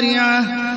القارعة.